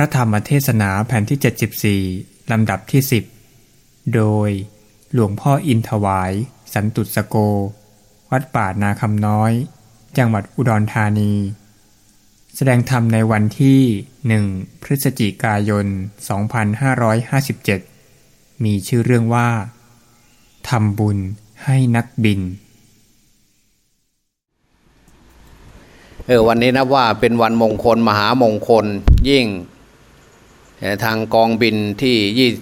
ระธรรมเทศนาแผ่นที่ 74 ลำดับที่ 10 โดยหลวงพ่ออินถวาย สันตุสโก วัดป่านาคำน้อย จังหวัดอุดรธานี แสดงธรรมในวันที่ 1 พฤศจิกายน 2557 มีชื่อเรื่องว่าทำบุญให้นักบินเออวันนี้นะว่าเป็นวันมงคลมหามงคลยิ่ง ทางกองบินที่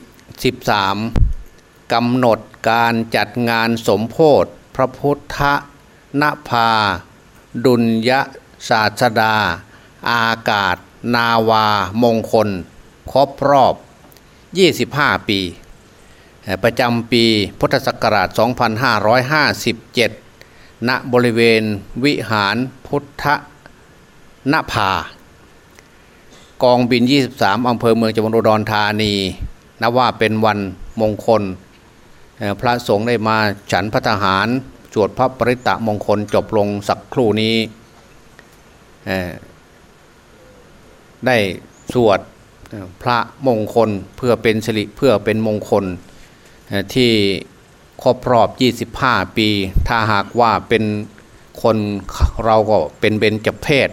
23กำหนดการจัดงานสมโพธพระพุทธนภา ดุลยศาสดา อากาศ นาวา มงคล ครบรอบ 25 ปี ประจำปีพุทธศักราช 2557 ณบริเวณวิหารพุทธนภา กองบิน 23อำเภอเมืองจังหวัดอุดรธานีนับว่าเป็นวันมงคล พระสงฆ์ได้มาฉันพระทหารสวดพระปริตะมงคลจบลงสักครู่นี้ ได้สวดพระมงคลเพื่อเป็นสิริเพื่อเป็นมงคลที่ครบรอบ 25 ปี ถ้าหากว่าเป็นคนเราก็เป็นเบญจเพศ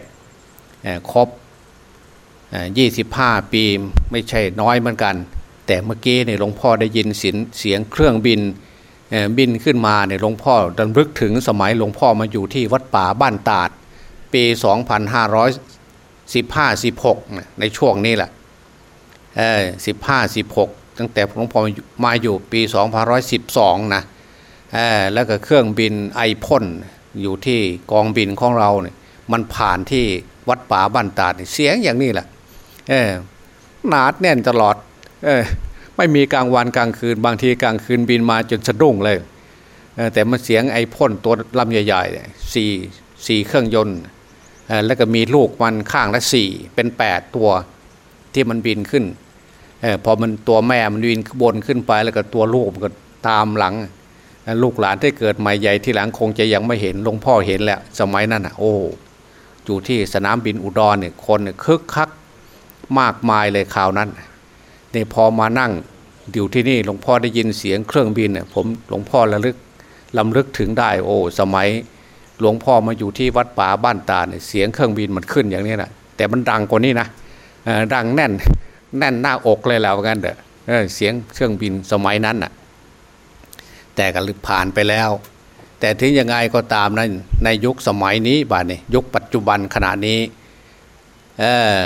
ครบ 25 ปีไม่ใช่น้อยเหมือนกัน แต่เมื่อกี้เนี่ยหลวงพ่อได้ยินเสียงเสียงเครื่องบินบินขึ้นมาเนี่ยหลวงพ่อดันรึกถึงสมัยหลวงพ่อมาอยู่ที่วัดป่าบ้านตาด ปี 2515-16 ในช่วงนี้แหละ15-16ตั้งแต่หลวงพ่อมาอยู่ปี 2512 นะแล้วก็เครื่องบินไอพ่นอยู่ที่กองบินของเราเนี่ยมันผ่านที่วัดป่าบ้านตาดเสียงอย่างนี้แหละ เออหนาดแน่นตลอด เออไม่มีกลางวันกลางคืน บางทีกลางคืนบินมาจนสะดุ้งเลยเออแต่มันเสียงไอ้พ่นตัวลำใหญ่ๆสี่สี่เครื่องยนต์แล้วก็มีลูกมันข้างละสี่เป็นแปดตัวที่มันบินขึ้นอพอมันตัวแม่มันบินบนขึ้นไปแล้วก็ตัวลูกมันก็ตามหลัง ลูกหลานที่เกิดใหม่ใหญ่ที่หลังคงจะยังไม่เห็นหลวงพ่อเห็นแล้วสมัยนั้นอะ โอ้อยู่ที่สนามบินอุดรเนี่ยคนเนี่ยคึกคัก มากมายเลยข่าวนั้นนี่พอมานั่งอยู่ที่นี่หลวงพ่อได้ยินเสียงเครื่องบินเนี่ยผมหลวงพ่อระลึกลำลึกถึงได้โอ้สมัยหลวงพ่อมาอยู่ที่วัดป่าบ้านตาเนี่ยเสียงเครื่องบินมันขึ้นอย่างนี้นะแต่มันดังกว่านี้นะดังแน่นแน่นหน้าอกเลยแล้วกันเด้อเสียงเครื่องบินสมัยนั้นน่ะแต่ก็ลึกผ่านไปแล้ว แต่ถึงยังไงก็ตามนะในยุคสมัยนี้บ้านนี้ยุคปัจจุบันขณะนี้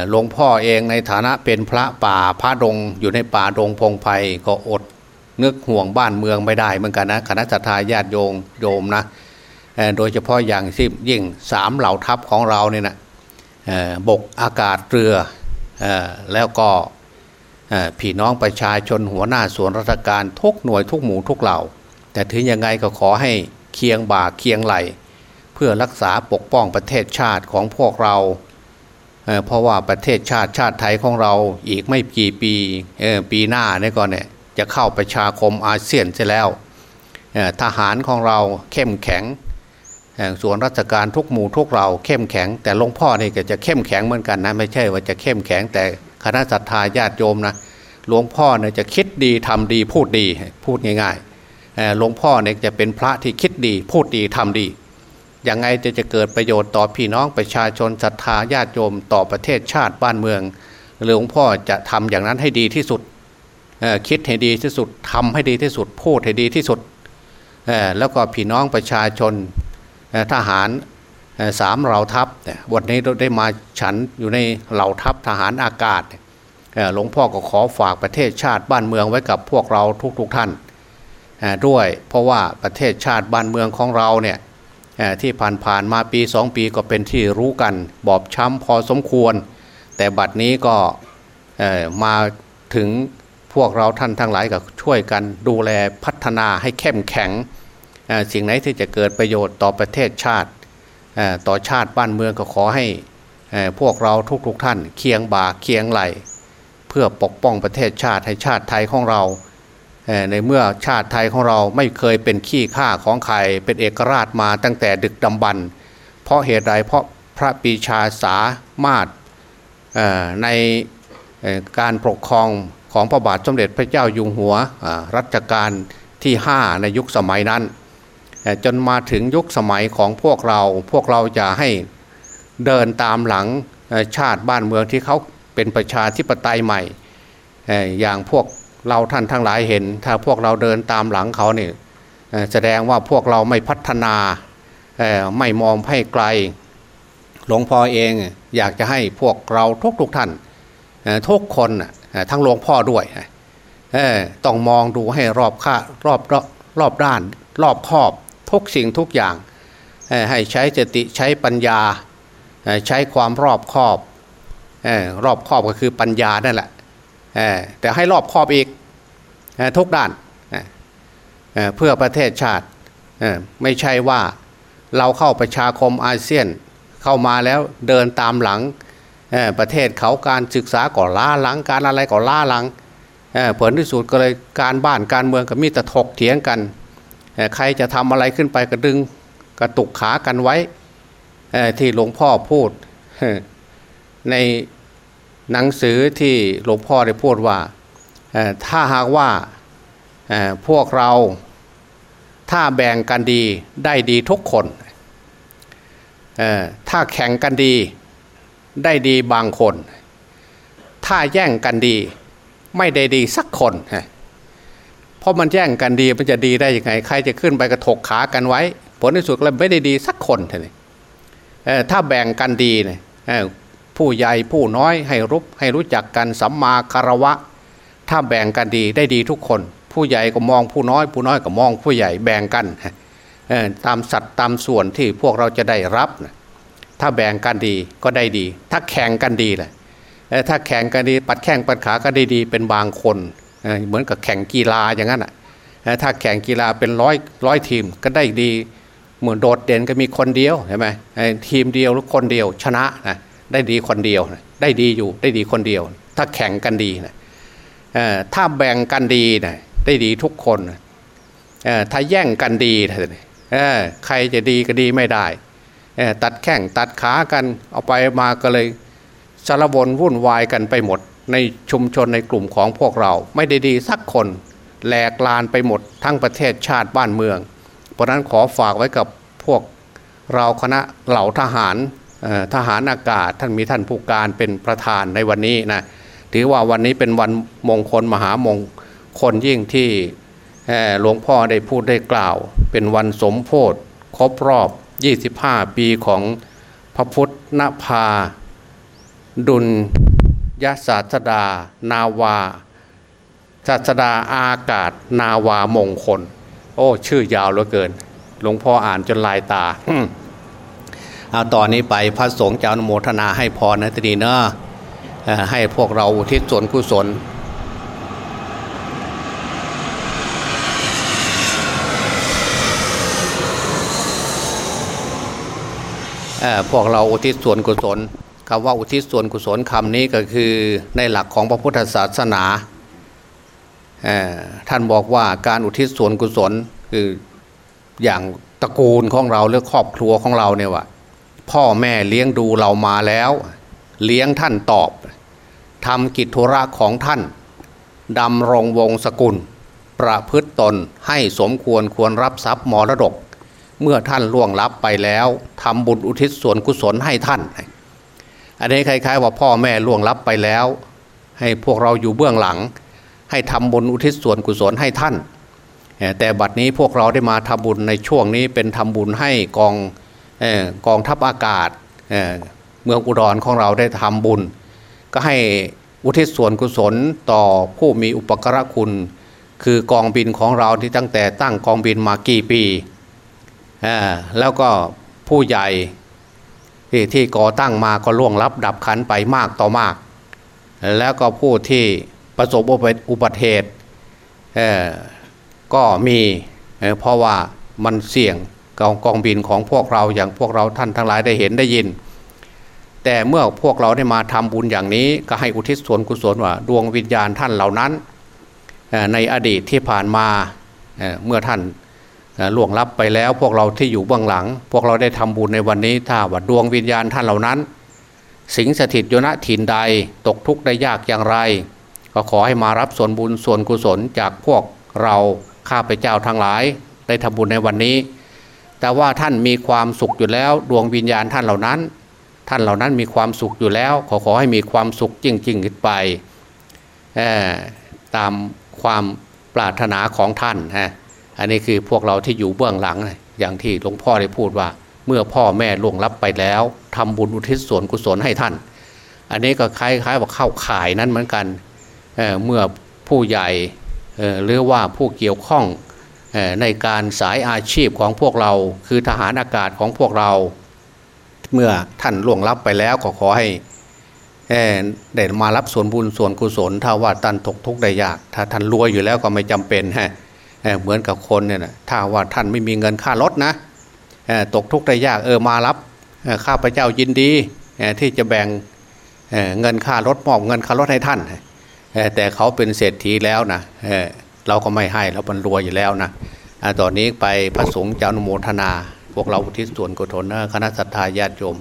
หลวงพ่อเองในฐานะเป็นพระป่าพระดงอยู่ในป่าดงพงไพ่ก็อดนึกห่วงบ้านเมืองไม่ได้เหมือนกันนะคณะทาญาติโยงโยมนะโดยเฉพาะอย่างที่ยิ่งสามเหล่าทัพของเราเนี่ยนะบกอากาศเรือแล้วก็พี่น้องประชาชนหัวหน้าส่วนราชการทุกหน่วยทุกหมู่ทุกเหล่า แต่ถึงยังไงก็ขอให้เคียงบ่าเคียงไหล เพื่อรักษาปกป้องประเทศชาติของพวกเรา เพราะว่าประเทศชาติชาติไทยของเราอีกไม่กี่ปีปีหน้านี่ก่อนเนี่ยจะเข้าประชาคมอาเซียนใช่แล้วทหารของเราเข้มแข็งส่วนราชการทุกหมู่ทุกเราเข้มแข็ง แต่หลวงพ่อนี่ก็จะเข้มแข็งเหมือนกันนะไม่ใช่ว่าจะเข้มแข็งแต่คณะสัตยาญาติโยมนะหลวงพ่อเนี่ยจะคิดดีทำดีพูดดีพูดง่ายหลวงพ่อเนี่ยจะเป็นพระที่คิดดีพูดดีทำดี ยังไงจะจะเกิดประโยชน์ต่อพี่น้องประชาชนศรัทธาญาติโยมต่อประเทศชาติบ้านเมืองหลวงพ่อจะทำอย่างนั้นให้ดีที่สุดคิดให้ดีที่สุดทำให้ดีที่สุดพูดให้ดีที่สุดแล้วก็พี่น้องประชาชนทหารสามเหล่าทัพวันนี้เราได้มาฉันอยู่ในเหล่าทัพทหารอากาศหลวงพ่อก็ขอฝากประเทศชาติบ้านเมืองไว้กับพวกเราทุกๆทท่านด้วยเพราะว่าประเทศชาติบ้านเมืองของเราเนี่ย ที่ผ่านๆมาปีสองปีก็เป็นที่รู้กัน บอบช้ำพอสมควร แต่บัดนี้ก็มาถึงพวกเราท่านทั้งหลายก็ช่วยกันดูแลพัฒนาให้เข้มแข็ง สิ่งไหนที่จะเกิดประโยชน์ต่อประเทศชาติ ต่อชาติบ้านเมืองก็ขอให้พวกเราทุกๆทท่านเคียงบ่าเคียงไหล เพื่อปกป้องประเทศชาติให้ชาติไทยของเรา ในเมื่อชาติไทยของเราไม่เคยเป็นขี้ข้าของใครเป็นเอกราชมาตั้งแต่ดึกดำบรรเพราะเหตุใดเพราะพระปีชาสามารถในการปกครองของพระบาทสมเด็จพระเจ้าอยู่หัวรัชกาลที่ 5 ในยุคสมัยนั้น จนมาถึงยุคสมัยของพวกเราพวกเราจะให้เดินตามหลังชาติบ้านเมืองที่เขาเป็นประชาธิปไตยใหม่ อย่างพวก เราท่านทั้งหลายเห็น ถ้าพวกเราเดินตามหลังเขาเนี่ยแสดงว่าพวกเราไม่พัฒนาไม่มองให้ไกล หลวงพ่อเองอยากจะให้พวกเราทุกทุกท่านทุกคนทั้งหลวงพ่อด้วยต้องมองดูให้รอบค่ารอบรอบด้าน รอบครอบทุกสิ่งทุกอย่าง ให้ใช้สติใช้ปัญญา ใช้ความรอบครอบรอบครอบก็คือปัญญานั่นแหละ แต่ให้รอบครอบอีกทุกด้านเพื่อประเทศชาติไม่ใช่ว่าเราเข้าประชาคมอาเซียนเข้ามาแล้วเดินตามหลังประเทศเขาการศึกษาก่อล้าหลังการอะไรก่อล้าหลังผลที่สุดก็เลยการบ้านการเมืองก็มีแต่ถกเถียงกันใครจะทำอะไรขึ้นไปก็ดึงกระตุกขากันไว้ที่หลวงพ่อพูดใน หนังสือที่หลวงพ่อได้พูดว่าถ้าหากว่าพวกเราถ้าแบ่งกันดีได้ดีทุกคนถ้าแข่งกันดีได้ดีบางคน ถ้าแย่งกันดีไม่ได้ดีสักคนเพราะมันแย่งกันดีมันจะดีได้ยังไง ใครจะขึ้นไปกระถกขากันไว้ ผลที่สุดแล้วไม่ได้ดีสักคนเลยถ้าแบ่งกันดีเนี่ย ผู้ใหญ่ผู้น้อยให้รู้ให้รู้จักกันสัมมาคารวะ ถ้าแบ่งกันดีได้ดีทุกคน ผู้ใหญ่ก็มองผู้น้อย ผู้น้อยก็มองผู้ใหญ่แบ่งกันตามสัตว์ตามส่วนที่พวกเราจะได้รับ ถ้าแบ่งกันดีก็ได้ดี ถ้าแข่งกันดีแหละถ้าแข่งกันดีปัดแข่งปัดขาก็ได้ดีเป็นบางคนเหมือนกับแข่งกีฬาอย่างนั้นอะถ้าแข่งกีฬาเป็นร้อยร้อยทีมก็ได้ดี เหมือนโดดเด่นก็มีคนเดียวใช่ไหมทีมเดียวหรือคนเดียวชนะนะ ได้ดีคนเดียว ได้ดีอยู่ได้ดีคนเดียว ถ้าแข่งกันดีนะถ้าแบ่งกันดีนะได้ดีทุกคนถ้าแย่งกันดีใครจะดีก็ดีไม่ได้ตัดแข้งตัดขากันเอาไปมาก็เลยสารวนวุ่นวายกันไปหมด ในชุมชนในกลุ่มของพวกเรา ไม่ได้ดีสักคนแหลกลานไปหมด ทั้งประเทศชาติบ้านเมือง เพราะนั้นขอฝากไว้กับพวกเราคณะเหล่าทหาร ทหารอากาศท่านมีท่านผู้การเป็นประธานในวันนี้นะถือว่าวันนี้เป็นวันมงคลมหามงคลยิ่งที่หลวงพ่อได้พูดได้กล่าว เป็นวันสมโพธครบรอบ 25 ปีของพระพุทธนภา ดุลยศาสดา นาวาศาสดาอากาศ นาวามงคล โอ้ ชื่อยาวเหลือเกิน หลวงพ่ออ่านจนลายตา เอาตอนนี้ไปพระสงฆ์เจ้าโมทนาให้พรนะทีนี้เนอะให้พวกเราอุทิศส่วนกุศลพวกเราอุทิศส่วนกุศลคำว่าอุทิศส่วนกุศลคำนี้ก็คือในหลักของพระพุทธศาสนาท่านบอกว่าการอุทิศส่วนกุศลคืออย่างตระกูลของเราหรือครอบครัวของเราเนี่ยว่า พ่อแม่เลี้ยงดูเรามาแล้ว เลี้ยงท่านตอบทำกิจธุระของท่านดำรงวงศกุล ประพฤตตนให้สมควรควรรับทรัพย์มรดก เมื่อท่านล่วงลับไปแล้วทำบุญอุทิศส่วนกุศลให้ท่าน อันนี้คล้ายๆ ว่าพ่อแม่ล่วงลับไปแล้ว ให้พวกเราอยู่เบื้องหลัง ให้ทำบุญอุทิศส่วนกุศลให้ท่าน แต่บัดนี้พวกเราได้มาทำบุญในช่วงนี้เป็นทำบุญให้กอง กองทัพอากาศเมืองอุดรของเราได้ทำบุญ ก็ให้อุทิศส่วนกุศลต่อผู้มีอุปกรณคุณ คือกองบินของเราที่ตั้งแต่ตั้งกองบินมากี่ปี แล้วก็ผู้ใหญ่ที่ที่ก่อตั้งมาก็ล่วงลับดับขันไปมากต่อมาก แล้วก็ผู้ที่ประสบอุบัติเหตุก็มีเพราะว่ามันเสี่ยง กองกองบินของพวกเราอย่างพวกเราท่านทั้งหลายได้เห็นได้ยิน แต่เมื่อพวกเราได้มาทำบุญอย่างนี้ ก็ให้อุทิศส่วนกุศลว่าดวงวิญญาณท่านเหล่านั้น ในอดีตที่ผ่านมาเมื่อท่านล่วงลับไปแล้วพวกเราที่อยู่เบื้องหลัง พวกเราได้ทำบุญในวันนี้ถ้าว่าดวงวิญญาณท่านเหล่านั้น สิงสถิตโยนถิ่นใดตกทุกข์ได้ยากอย่างไร ก็ขอให้มารับส่วนบุญส่วนกุศลจากพวกเราข้าพเจ้าทั้งหลาย ได้ทำบุญในวันนี้ แต่ว่าท่านมีความสุขอยู่แล้ว ดวงวิญญาณท่านเหล่านั้น ท่านเหล่านั้นมีความสุขอยู่แล้ว ขอขอให้มีความสุขจริงๆขึ้นไปตามความปรารถนาของท่านฮะอันนี้คือพวกเราที่อยู่เบื้องหลัง อย่างที่หลวงพ่อได้พูดว่า เมื่อพ่อแม่ล่วงลับไปแล้วทำบุญอุทิศส่วนกุศลให้ท่าน อันนี้ก็คล้ายๆว่าเข้าข่ายนั้นเหมือนกันเเมื่อผู้ใหญ่หรือว่าผู้เกี่ยวข้อง ในการสายอาชีพของพวกเรา คือทหารอากาศของพวกเรา เมื่อท่านล่วงลับไปแล้วก็ขอให้ได้มารับส่วนบุญส่วนกุศล ถ้าว่าท่านตกทุกข์ได้ยาก ถ้าท่านรวยอยู่แล้วก็ไม่จำเป็นฮะเหมือนกับคนเนี่ยนะถ้าว่าท่านไม่มีเงินค่ารถนะตกทุกข์ได้ยากเออมารับข้าพเจ้ายินดีที่จะแบ่งเงินค่ารถมอบเงินค่ารถให้ท่านแต่เขาเป็นเศรษฐีแล้วนะ เราก็ไม่ให้เรามันรวยอยู่แล้วนะตอนนี้ไปพระสงฆ์เจ้านุโมทนา พวกเราอุทิศส่วนกุศลนะคณะสัตยาญาติโยม